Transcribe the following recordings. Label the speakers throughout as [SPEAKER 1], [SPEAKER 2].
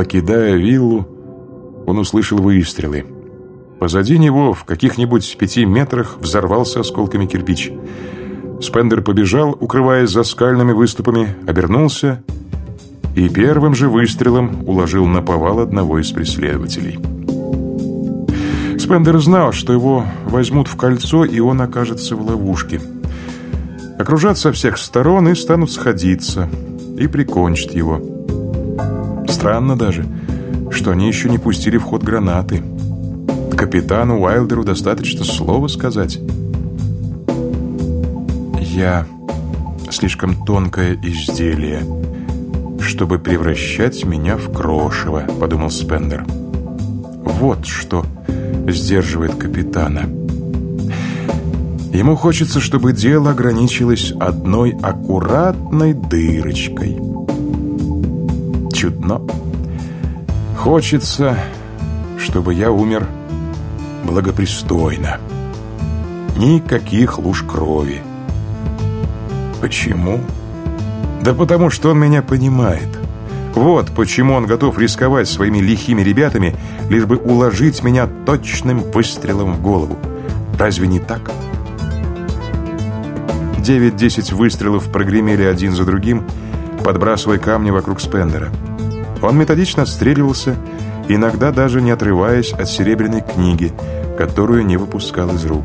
[SPEAKER 1] покидая виллу, он услышал выстрелы. Позади него, в каких-нибудь пяти метрах, взорвался осколками кирпич. Спендер побежал, укрываясь за скальными выступами, обернулся и первым же выстрелом уложил на повал одного из преследователей. Спендер знал, что его возьмут в кольцо, и он окажется в ловушке. Окружат со всех сторон и станут сходиться, и прикончат его. Странно даже, что они еще не пустили в ход гранаты. Капитану Уайлдеру достаточно слова сказать. «Я слишком тонкое изделие, чтобы превращать меня в крошево», — подумал Спендер. «Вот что сдерживает капитана». Ему хочется, чтобы дело ограничилось одной аккуратной дырочкой. Чудно. Хочется, чтобы я умер благопристойно. Никаких луж крови. Почему? Да потому что он меня понимает. Вот почему он готов рисковать своими лихими ребятами, лишь бы уложить меня точным выстрелом в голову. Разве не так? Девять-десять выстрелов прогремели один за другим, подбрасывая камни вокруг Спендера. Он методично отстреливался, иногда даже не отрываясь от серебряной книги, которую не выпускал из рук.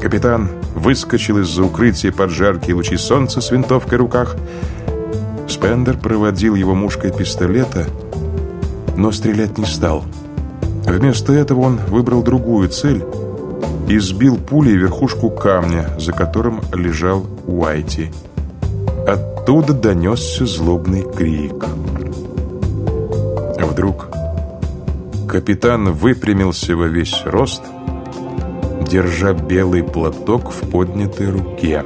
[SPEAKER 1] Капитан выскочил из-за укрытия под жаркие лучи солнца с винтовкой в руках. Спендер проводил его мушкой пистолета, но стрелять не стал. Вместо этого он выбрал другую цель и сбил пулей верхушку камня, за которым лежал Уайти. Оттуда донесся злобный крик. Вдруг капитан выпрямился во весь рост – держа белый платок в поднятой руке.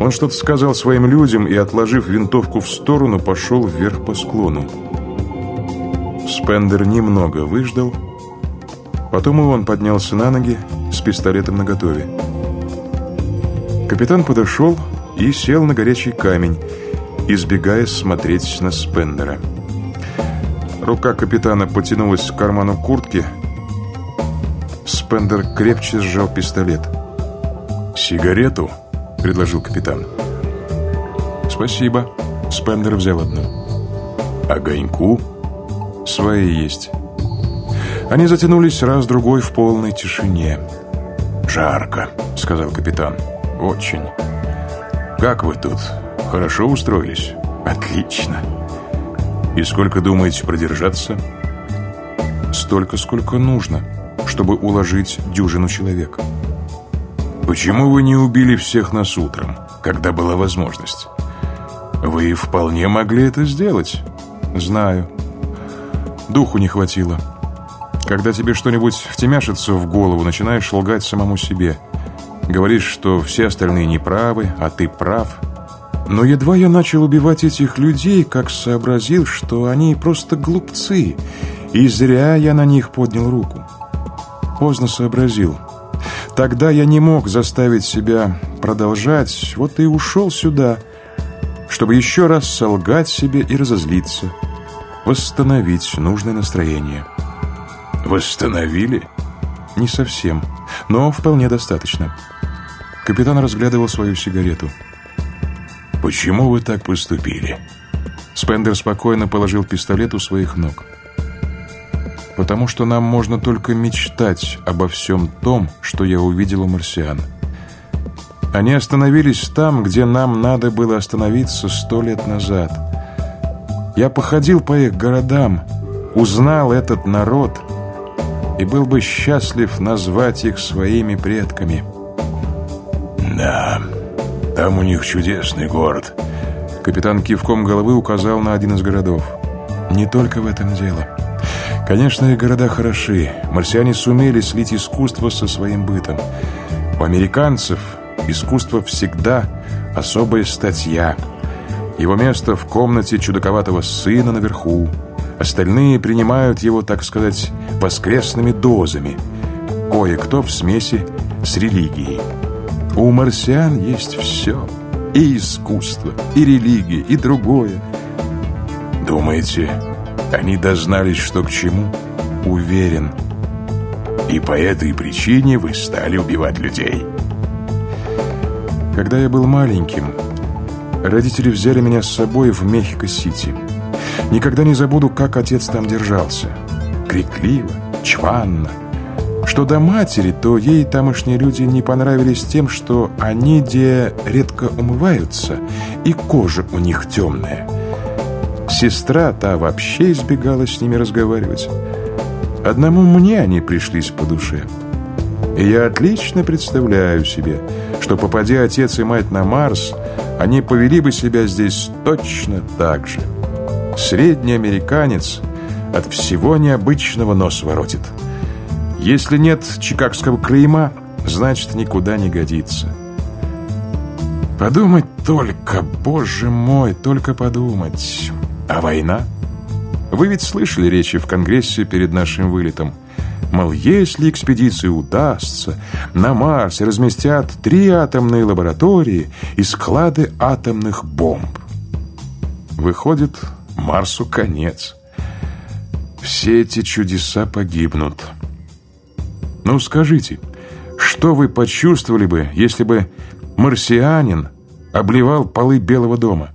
[SPEAKER 1] Он что-то сказал своим людям и, отложив винтовку в сторону, пошел вверх по склону. Спендер немного выждал, потом и он поднялся на ноги с пистолетом наготове. Капитан подошел и сел на горячий камень, избегая смотреть на Спендера. Рука капитана потянулась к карману куртки – Спендер крепче сжал пистолет. «Сигарету?» — предложил капитан. «Спасибо». Спендер взял одну. «Огоньку?» «Свои есть». Они затянулись раз-другой в полной тишине. «Жарко», — сказал капитан. «Очень». «Как вы тут? Хорошо устроились?» «Отлично». «И сколько думаете продержаться?» «Столько, сколько нужно» чтобы уложить дюжину человек. Почему вы не убили всех нас утром, когда была возможность? Вы вполне могли это сделать. Знаю. Духу не хватило. Когда тебе что-нибудь втемяшится в голову, начинаешь лгать самому себе. Говоришь, что все остальные неправы, а ты прав. Но едва я начал убивать этих людей, как сообразил, что они просто глупцы, и зря я на них поднял руку поздно сообразил. Тогда я не мог заставить себя продолжать, вот и ушел сюда, чтобы еще раз солгать себе и разозлиться, восстановить нужное настроение. Восстановили? Не совсем, но вполне достаточно. Капитан разглядывал свою сигарету. «Почему вы так поступили?» Спендер спокойно положил пистолет у своих ног потому что нам можно только мечтать обо всем том, что я увидел у марсиан. Они остановились там, где нам надо было остановиться сто лет назад. Я походил по их городам, узнал этот народ и был бы счастлив назвать их своими предками.
[SPEAKER 2] Да, там у них чудесный город.
[SPEAKER 1] Капитан кивком головы указал на один из городов. Не только в этом дело. Конечно, и города хороши. Марсиане сумели слить искусство со своим бытом. У американцев искусство всегда особая статья. Его место в комнате чудаковатого сына наверху. Остальные принимают его, так сказать, воскресными дозами. Кое-кто в смеси с религией. У марсиан есть все. И искусство, и религия, и другое.
[SPEAKER 2] Думаете, они дознались, что к чему?
[SPEAKER 1] Уверен.
[SPEAKER 2] И по этой причине вы стали убивать людей.
[SPEAKER 1] Когда я был маленьким, родители взяли меня с собой в Мехико-Сити. Никогда не забуду, как отец там держался. Крикливо, чванно. Что до матери, то ей тамошние люди не понравились тем, что они где редко умываются, и кожа у них темная. Сестра та вообще избегала с ними разговаривать. Одному мне они пришлись по душе. И я отлично представляю себе, что попади отец и мать на Марс, они повели бы себя здесь точно так же. Средний американец от всего необычного нос воротит. Если нет чикагского клейма, значит, никуда не годится. Подумать только, боже мой, только подумать. А война? Вы ведь слышали речи в Конгрессе перед нашим вылетом. Мол, если экспедиции удастся, на Марсе разместят три атомные лаборатории и склады атомных бомб. Выходит, Марсу конец. Все эти чудеса погибнут. Ну, скажите, что вы почувствовали бы, если бы марсианин обливал полы Белого дома?